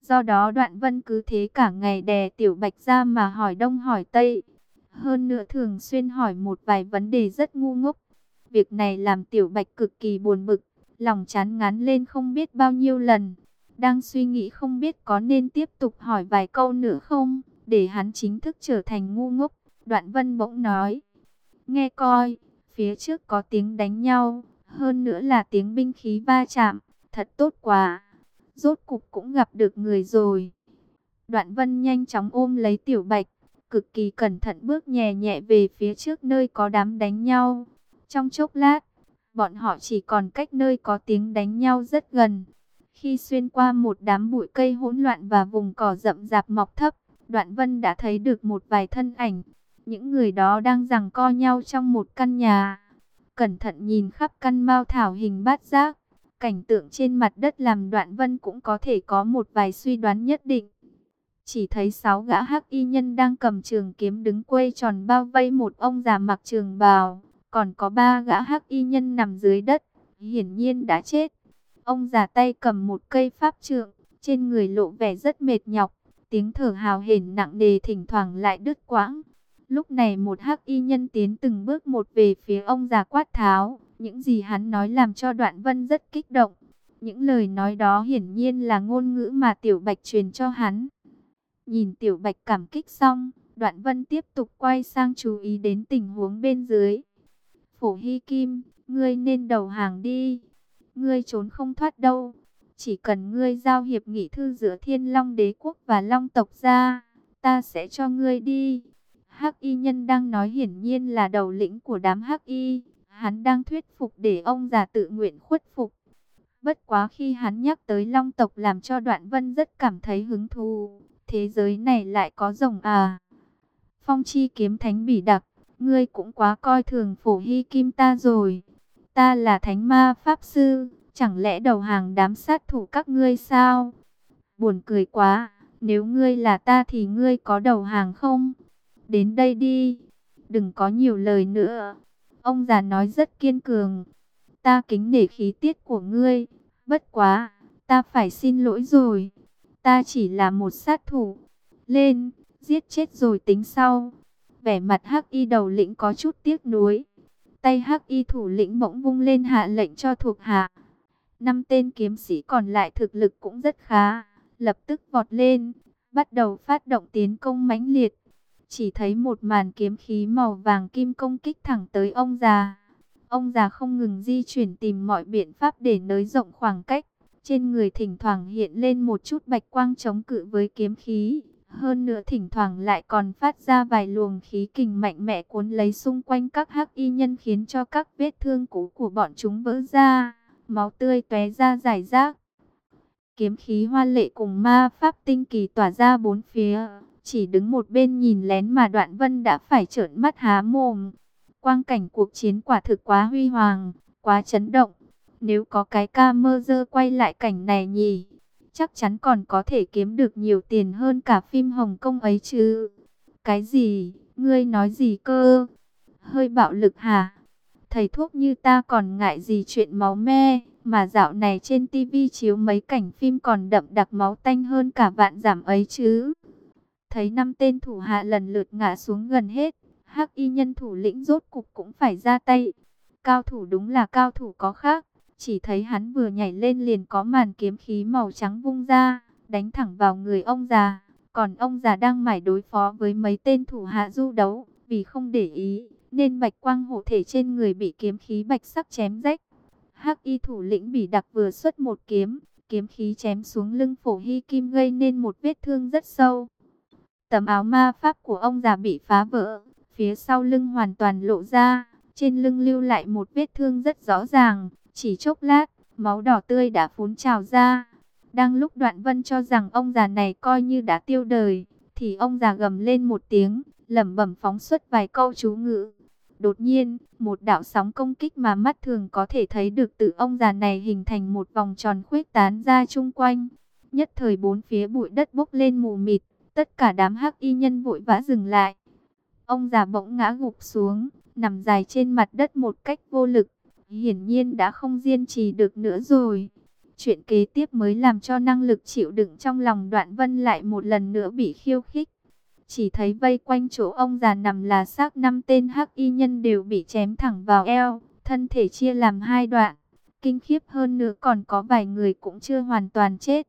Do đó Đoạn Vân cứ thế cả ngày đè Tiểu Bạch ra mà hỏi đông hỏi tây. Hơn nữa thường xuyên hỏi một vài vấn đề rất ngu ngốc. Việc này làm Tiểu Bạch cực kỳ buồn bực, lòng chán ngán lên không biết bao nhiêu lần. Đang suy nghĩ không biết có nên tiếp tục hỏi vài câu nữa không, để hắn chính thức trở thành ngu ngốc. Đoạn Vân bỗng nói, nghe coi, phía trước có tiếng đánh nhau, hơn nữa là tiếng binh khí va chạm, thật tốt quá. Rốt cục cũng gặp được người rồi. Đoạn Vân nhanh chóng ôm lấy Tiểu Bạch, cực kỳ cẩn thận bước nhẹ nhẹ về phía trước nơi có đám đánh nhau. Trong chốc lát, bọn họ chỉ còn cách nơi có tiếng đánh nhau rất gần. Khi xuyên qua một đám bụi cây hỗn loạn và vùng cỏ rậm rạp mọc thấp, Đoạn Vân đã thấy được một vài thân ảnh. Những người đó đang giằng co nhau trong một căn nhà. Cẩn thận nhìn khắp căn mao thảo hình bát giác. Cảnh tượng trên mặt đất làm Đoạn Vân cũng có thể có một vài suy đoán nhất định. Chỉ thấy sáu gã hắc y nhân đang cầm trường kiếm đứng quây tròn bao vây một ông già mặc trường bào. Còn có ba gã hắc y nhân nằm dưới đất, hiển nhiên đã chết. Ông già tay cầm một cây pháp trượng, trên người lộ vẻ rất mệt nhọc. Tiếng thở hào hển nặng nề thỉnh thoảng lại đứt quãng. Lúc này một hắc y nhân tiến từng bước một về phía ông già quát tháo. Những gì hắn nói làm cho đoạn vân rất kích động. Những lời nói đó hiển nhiên là ngôn ngữ mà Tiểu Bạch truyền cho hắn. Nhìn Tiểu Bạch cảm kích xong, đoạn vân tiếp tục quay sang chú ý đến tình huống bên dưới. Phổ Hy Kim, ngươi nên đầu hàng đi. Ngươi trốn không thoát đâu. Chỉ cần ngươi giao hiệp nghị thư giữa Thiên Long Đế Quốc và Long tộc ra, ta sẽ cho ngươi đi. Hắc y nhân đang nói hiển nhiên là đầu lĩnh của đám Hắc y, hắn đang thuyết phục để ông già tự nguyện khuất phục. Bất quá khi hắn nhắc tới Long tộc làm cho Đoạn Vân rất cảm thấy hứng thú, thế giới này lại có rồng à. Phong chi kiếm thánh bỉ đặc, ngươi cũng quá coi thường phổ hy kim ta rồi. Ta là thánh ma pháp sư, Chẳng lẽ đầu hàng đám sát thủ các ngươi sao? Buồn cười quá, nếu ngươi là ta thì ngươi có đầu hàng không? Đến đây đi, đừng có nhiều lời nữa. Ông già nói rất kiên cường. Ta kính nể khí tiết của ngươi, bất quá, ta phải xin lỗi rồi. Ta chỉ là một sát thủ. Lên, giết chết rồi tính sau. Vẻ mặt hắc y đầu lĩnh có chút tiếc nuối. Tay hắc y thủ lĩnh bỗng vung lên hạ lệnh cho thuộc hạ. Năm tên kiếm sĩ còn lại thực lực cũng rất khá, lập tức vọt lên, bắt đầu phát động tiến công mãnh liệt. Chỉ thấy một màn kiếm khí màu vàng kim công kích thẳng tới ông già. Ông già không ngừng di chuyển tìm mọi biện pháp để nới rộng khoảng cách. Trên người thỉnh thoảng hiện lên một chút bạch quang chống cự với kiếm khí. Hơn nữa thỉnh thoảng lại còn phát ra vài luồng khí kình mạnh mẽ cuốn lấy xung quanh các hắc y nhân khiến cho các vết thương cũ của bọn chúng vỡ ra máu tươi tóe ra giải rác. Kiếm khí hoa lệ cùng ma pháp tinh kỳ tỏa ra bốn phía, chỉ đứng một bên nhìn lén mà Đoạn Vân đã phải trợn mắt há mồm. Quang cảnh cuộc chiến quả thực quá huy hoàng, quá chấn động. Nếu có cái ca mơ dơ quay lại cảnh này nhỉ, chắc chắn còn có thể kiếm được nhiều tiền hơn cả phim Hồng Kông ấy chứ. Cái gì? Ngươi nói gì cơ? Hơi bạo lực hả? thầy thuốc như ta còn ngại gì chuyện máu me, mà dạo này trên tivi chiếu mấy cảnh phim còn đậm đặc máu tanh hơn cả vạn giảm ấy chứ. Thấy năm tên thủ hạ lần lượt ngã xuống gần hết, hắc y nhân thủ lĩnh rốt cục cũng phải ra tay. Cao thủ đúng là cao thủ có khác, chỉ thấy hắn vừa nhảy lên liền có màn kiếm khí màu trắng vung ra, đánh thẳng vào người ông già. Còn ông già đang mải đối phó với mấy tên thủ hạ du đấu, vì không để ý, nên bạch quang hộ thể trên người bị kiếm khí bạch sắc chém rách. Hắc y thủ lĩnh bị đặc vừa xuất một kiếm, kiếm khí chém xuống lưng phổ hy kim gây nên một vết thương rất sâu. Tấm áo ma pháp của ông già bị phá vỡ, phía sau lưng hoàn toàn lộ ra, trên lưng lưu lại một vết thương rất rõ ràng, chỉ chốc lát, máu đỏ tươi đã phun trào ra. Đang lúc đoạn vân cho rằng ông già này coi như đã tiêu đời, thì ông già gầm lên một tiếng, lẩm bẩm phóng xuất vài câu chú ngữ. Đột nhiên, một đạo sóng công kích mà mắt thường có thể thấy được từ ông già này hình thành một vòng tròn khuếch tán ra chung quanh. Nhất thời bốn phía bụi đất bốc lên mù mịt, tất cả đám hắc y nhân vội vã dừng lại. Ông già bỗng ngã gục xuống, nằm dài trên mặt đất một cách vô lực, hiển nhiên đã không kiên trì được nữa rồi. Chuyện kế tiếp mới làm cho năng lực chịu đựng trong lòng đoạn vân lại một lần nữa bị khiêu khích. Chỉ thấy vây quanh chỗ ông già nằm là xác năm tên hắc y nhân đều bị chém thẳng vào eo, thân thể chia làm hai đoạn. Kinh khiếp hơn nữa còn có vài người cũng chưa hoàn toàn chết.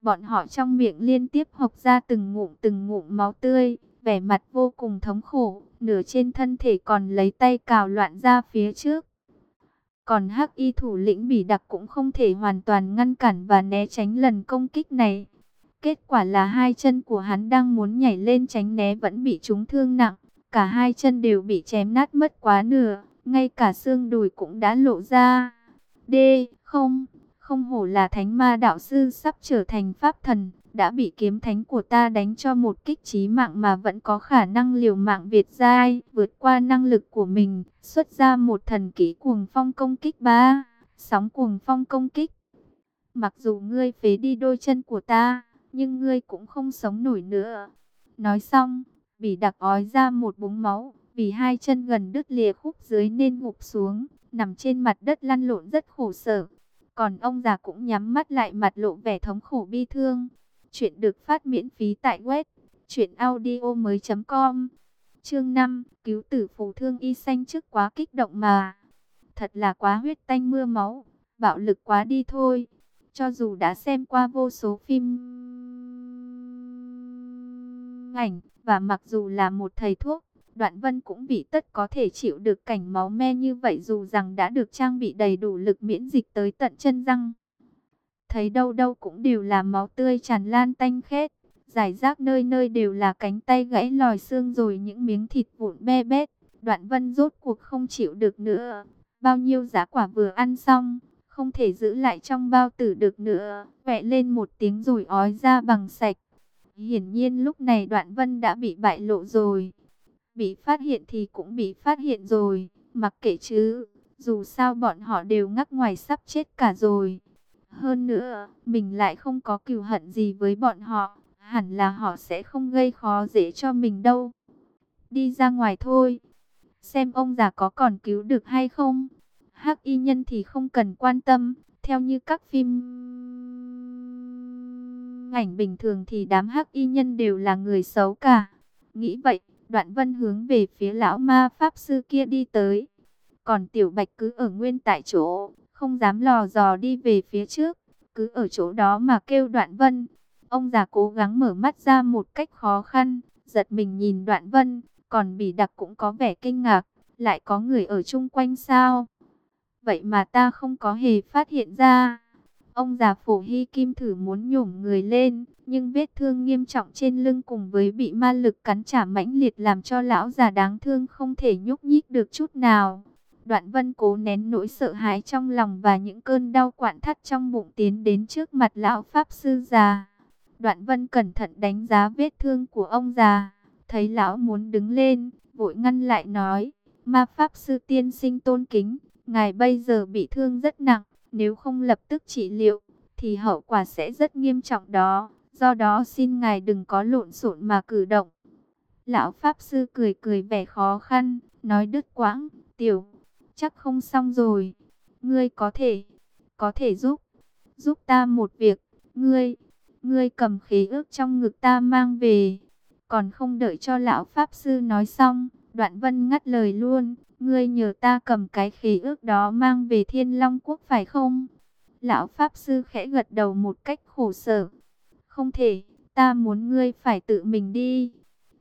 Bọn họ trong miệng liên tiếp hộc ra từng ngụm từng ngụm máu tươi, vẻ mặt vô cùng thống khổ, nửa trên thân thể còn lấy tay cào loạn ra phía trước. Còn hắc y thủ lĩnh bỉ đặc cũng không thể hoàn toàn ngăn cản và né tránh lần công kích này. Kết quả là hai chân của hắn đang muốn nhảy lên tránh né vẫn bị trúng thương nặng. Cả hai chân đều bị chém nát mất quá nửa, ngay cả xương đùi cũng đã lộ ra. D. Không, không hổ là thánh ma đạo sư sắp trở thành pháp thần, đã bị kiếm thánh của ta đánh cho một kích trí mạng mà vẫn có khả năng liều mạng Việt giai, vượt qua năng lực của mình, xuất ra một thần kỹ cuồng phong công kích ba, sóng cuồng phong công kích. Mặc dù ngươi phế đi đôi chân của ta, nhưng ngươi cũng không sống nổi nữa. Nói xong, bị đặc ói ra một búng máu, vì hai chân gần đứt lìa khúc dưới nên ngục xuống, nằm trên mặt đất lăn lộn rất khổ sở. Còn ông già cũng nhắm mắt lại mặt lộ vẻ thống khổ bi thương. Chuyện được phát miễn phí tại web truyệnaudiomoi.com. Chương 5, cứu tử phù thương y xanh trước quá kích động mà. Thật là quá huyết tanh mưa máu, bạo lực quá đi thôi. Cho dù đã xem qua vô số phim ảnh và mặc dù là một thầy thuốc, Đoạn Vân cũng bị tất có thể chịu được cảnh máu me như vậy dù rằng đã được trang bị đầy đủ lực miễn dịch tới tận chân răng. Thấy đâu đâu cũng đều là máu tươi tràn lan tanh khét, giải rác nơi nơi đều là cánh tay gãy lòi xương rồi những miếng thịt vụn be bét. Đoạn Vân rốt cuộc không chịu được nữa, bao nhiêu giá quả vừa ăn xong, không thể giữ lại trong bao tử được nữa, vẹ lên một tiếng rồi ói ra bằng sạch. Hiển nhiên lúc này Đoạn Vân đã bị bại lộ rồi. Bị phát hiện thì cũng bị phát hiện rồi, mặc kệ chứ, dù sao bọn họ đều ngắc ngoài sắp chết cả rồi. Hơn nữa, mình lại không có cừu hận gì với bọn họ, hẳn là họ sẽ không gây khó dễ cho mình đâu. Đi ra ngoài thôi, xem ông già có còn cứu được hay không. Hắc y nhân thì không cần quan tâm, theo như các phim ảnh bình thường thì đám hắc y nhân đều là người xấu cả. Nghĩ vậy, đoạn vân hướng về phía lão ma pháp sư kia đi tới. Còn tiểu bạch cứ ở nguyên tại chỗ, không dám lò dò đi về phía trước, cứ ở chỗ đó mà kêu đoạn vân. Ông già cố gắng mở mắt ra một cách khó khăn, giật mình nhìn đoạn vân, còn bỉ đặc cũng có vẻ kinh ngạc, lại có người ở chung quanh sao? Vậy mà ta không có hề phát hiện ra. Ông già phổ hy kim thử muốn nhổm người lên, nhưng vết thương nghiêm trọng trên lưng cùng với bị ma lực cắn trả mãnh liệt làm cho lão già đáng thương không thể nhúc nhích được chút nào. Đoạn vân cố nén nỗi sợ hãi trong lòng và những cơn đau quặn thắt trong bụng tiến đến trước mặt lão Pháp Sư già. Đoạn vân cẩn thận đánh giá vết thương của ông già. Thấy lão muốn đứng lên, vội ngăn lại nói. Ma Pháp Sư tiên sinh tôn kính, ngài bây giờ bị thương rất nặng. Nếu không lập tức trị liệu, thì hậu quả sẽ rất nghiêm trọng đó. Do đó xin ngài đừng có lộn xộn mà cử động. Lão Pháp Sư cười cười vẻ khó khăn, nói đứt quãng, tiểu chắc không xong rồi. Ngươi có thể, có thể giúp, giúp ta một việc. Ngươi, ngươi cầm khí ước trong ngực ta mang về. Còn không đợi cho lão Pháp Sư nói xong, đoạn vân ngắt lời luôn. Ngươi nhờ ta cầm cái khí ước đó mang về Thiên Long Quốc phải không? Lão Pháp Sư khẽ gật đầu một cách khổ sở. Không thể, ta muốn ngươi phải tự mình đi.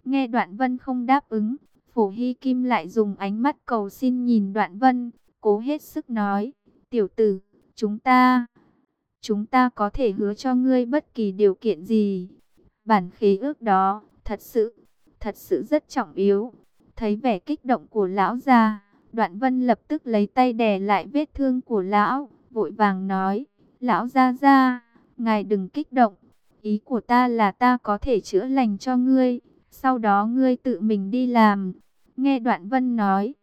Nghe đoạn vân không đáp ứng, Phổ Hy Kim lại dùng ánh mắt cầu xin nhìn Đoạn Vân, cố hết sức nói, tiểu tử, chúng ta, chúng ta có thể hứa cho ngươi bất kỳ điều kiện gì. Bản khí ước đó, thật sự, thật sự rất trọng yếu. Thấy vẻ kích động của lão già, Đoạn Vân lập tức lấy tay đè lại vết thương của lão, vội vàng nói, lão gia gia, ngài đừng kích động, ý của ta là ta có thể chữa lành cho ngươi, sau đó ngươi tự mình đi làm. Nghe Đoạn Vân nói,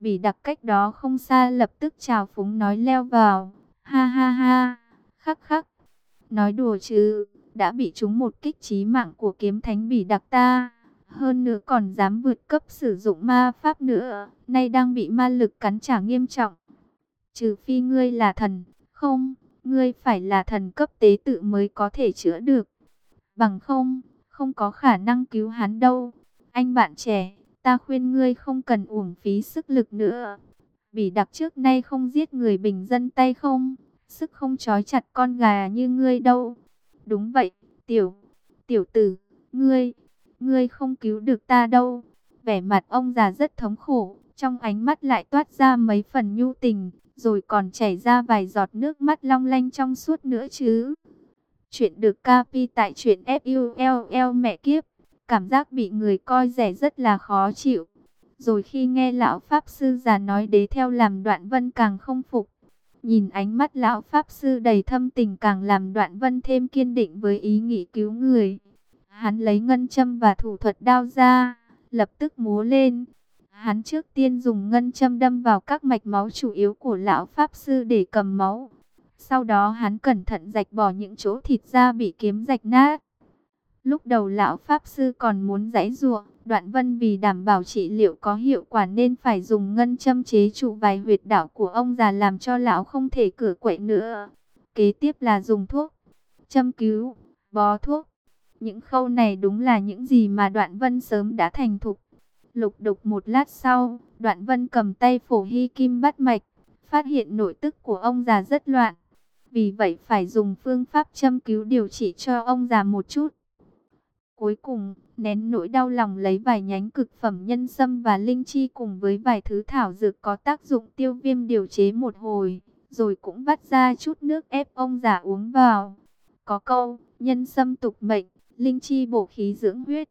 Bỉ đặc cách đó không xa lập tức chào phúng nói leo vào. Ha ha ha, khắc khắc. Nói đùa chứ, đã bị trúng một kích trí mạng của kiếm thánh bỉ đặc ta. Hơn nữa còn dám vượt cấp sử dụng ma pháp nữa, nay đang bị ma lực cắn trả nghiêm trọng. Trừ phi ngươi là thần, không, ngươi phải là thần cấp tế tự mới có thể chữa được. Bằng không, không có khả năng cứu hắn đâu. Anh bạn trẻ, ta khuyên ngươi không cần uổng phí sức lực nữa. Vì đặc trước nay không giết người bình dân tay không, sức không trói chặt con gà như ngươi đâu. Đúng vậy, tiểu, tiểu tử, ngươi, ngươi không cứu được ta đâu. Vẻ mặt ông già rất thống khổ, trong ánh mắt lại toát ra mấy phần nhu tình, rồi còn chảy ra vài giọt nước mắt long lanh trong suốt nữa chứ. Chuyện được copy tại chuyện FULL mẹ kiếp, cảm giác bị người coi rẻ rất là khó chịu. Rồi khi nghe lão Pháp Sư già nói đế theo làm đoạn vân càng không phục. Nhìn ánh mắt lão Pháp Sư đầy thâm tình càng làm đoạn vân thêm kiên định với ý nghĩ cứu người. Hắn lấy ngân châm và thủ thuật đao ra, lập tức múa lên. Hắn trước tiên dùng ngân châm đâm vào các mạch máu chủ yếu của lão Pháp Sư để cầm máu. Sau đó hắn cẩn thận rạch bỏ những chỗ thịt da bị kiếm rạch nát. Lúc đầu lão Pháp Sư còn muốn giãy ruộng, đoạn vân vì đảm bảo trị liệu có hiệu quả nên phải dùng ngân châm chế trụ vài huyệt đạo của ông già làm cho lão không thể cửa quậy nữa. Kế tiếp là dùng thuốc, châm cứu, bó thuốc. Những khâu này đúng là những gì mà đoạn vân sớm đã thành thục. Lục đục một lát sau, đoạn vân cầm tay phổ hy kim bắt mạch, phát hiện nội tức của ông già rất loạn. Vì vậy phải dùng phương pháp châm cứu điều trị cho ông già một chút. Cuối cùng, nén nỗi đau lòng lấy vài nhánh cực phẩm nhân sâm và linh chi cùng với vài thứ thảo dược có tác dụng tiêu viêm điều chế một hồi, rồi cũng vắt ra chút nước ép ông già uống vào. Có câu, nhân sâm tục mệnh, linh chi bổ khí dưỡng huyết.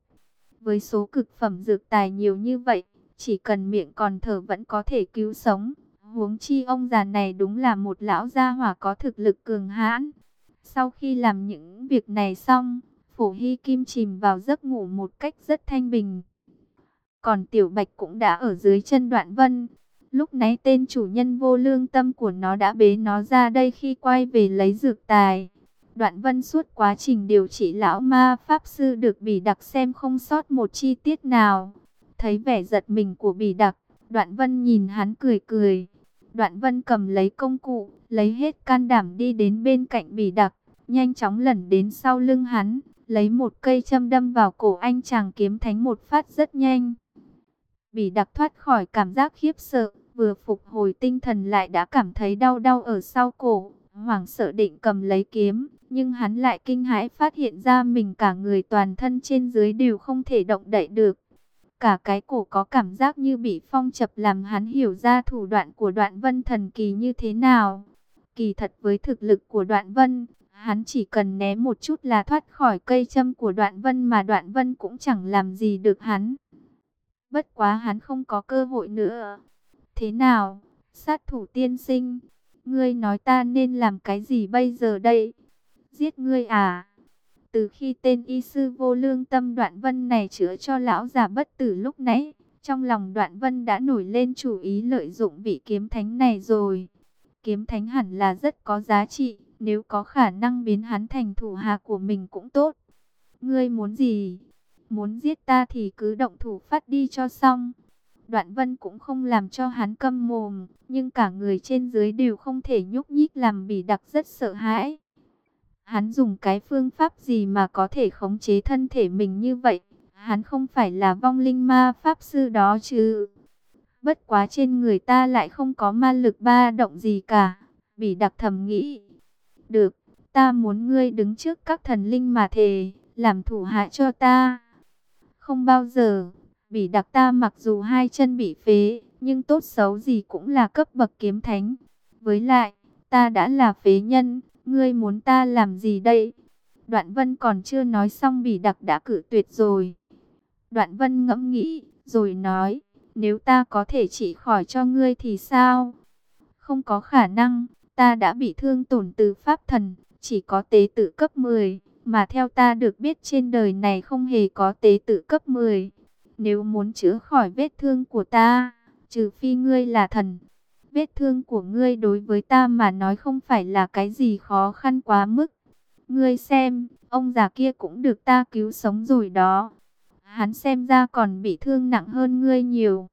Với số cực phẩm dược tài nhiều như vậy, chỉ cần miệng còn thở vẫn có thể cứu sống. Huống chi ông già này đúng là một lão gia hỏa có thực lực cường hãn. Sau khi làm những việc này xong, Phổ Hy Kim chìm vào giấc ngủ một cách rất thanh bình. Còn Tiểu Bạch cũng đã ở dưới chân đoạn vân. Lúc nãy tên chủ nhân vô lương tâm của nó đã bế nó ra đây khi quay về lấy dược tài. Đoạn vân suốt quá trình điều trị lão ma pháp sư được bỉ đặc xem không sót một chi tiết nào. Thấy vẻ giật mình của bỉ đặc, đoạn vân nhìn hắn cười cười. Đoạn vân cầm lấy công cụ, lấy hết can đảm đi đến bên cạnh bỉ đặc, nhanh chóng lẩn đến sau lưng hắn, lấy một cây châm đâm vào cổ anh chàng kiếm thánh một phát rất nhanh. Bỉ đặc thoát khỏi cảm giác khiếp sợ, vừa phục hồi tinh thần lại đã cảm thấy đau đau ở sau cổ, hoảng sợ định cầm lấy kiếm, nhưng hắn lại kinh hãi phát hiện ra mình cả người toàn thân trên dưới đều không thể động đậy được. Cả cái cổ có cảm giác như bị phong chập làm hắn hiểu ra thủ đoạn của đoạn vân thần kỳ như thế nào. Kỳ thật với thực lực của đoạn vân, hắn chỉ cần né một chút là thoát khỏi cây châm của đoạn vân mà đoạn vân cũng chẳng làm gì được hắn. Bất quá hắn không có cơ hội nữa. Thế nào, sát thủ tiên sinh, ngươi nói ta nên làm cái gì bây giờ đây? Giết ngươi à? Từ khi tên y sư vô lương tâm đoạn vân này chữa cho lão già bất tử lúc nãy, trong lòng đoạn vân đã nổi lên chủ ý lợi dụng vị kiếm thánh này rồi. Kiếm thánh hẳn là rất có giá trị, nếu có khả năng biến hắn thành thủ hạ của mình cũng tốt. Ngươi muốn gì? Muốn giết ta thì cứ động thủ phát đi cho xong. Đoạn vân cũng không làm cho hắn câm mồm, nhưng cả người trên dưới đều không thể nhúc nhích làm bỉ đặc rất sợ hãi. Hắn dùng cái phương pháp gì mà có thể khống chế thân thể mình như vậy? Hắn không phải là vong linh ma pháp sư đó chứ? Bất quá trên người ta lại không có ma lực ba động gì cả. Bỉ đặc thầm nghĩ. Được, ta muốn ngươi đứng trước các thần linh mà thề, làm thủ hạ cho ta. Không bao giờ, bỉ đặc ta mặc dù hai chân bị phế, nhưng tốt xấu gì cũng là cấp bậc kiếm thánh. Với lại, ta đã là phế nhân, Ngươi muốn ta làm gì đây? Đoạn vân còn chưa nói xong bỉ đặc đã cử tuyệt rồi. Đoạn vân ngẫm nghĩ, rồi nói, nếu ta có thể trị khỏi cho ngươi thì sao? Không có khả năng, ta đã bị thương tổn từ pháp thần, chỉ có tế tự cấp 10, mà theo ta được biết trên đời này không hề có tế tự cấp 10. Nếu muốn chữa khỏi vết thương của ta, trừ phi ngươi là thần. Vết thương của ngươi đối với ta mà nói không phải là cái gì khó khăn quá mức. Ngươi xem, ông già kia cũng được ta cứu sống rồi đó. Hắn xem ra còn bị thương nặng hơn ngươi nhiều.